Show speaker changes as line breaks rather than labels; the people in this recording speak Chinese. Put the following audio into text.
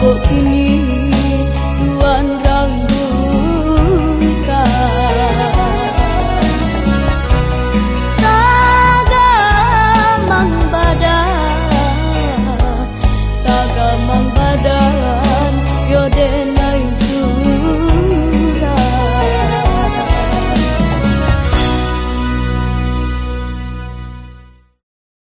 我给你。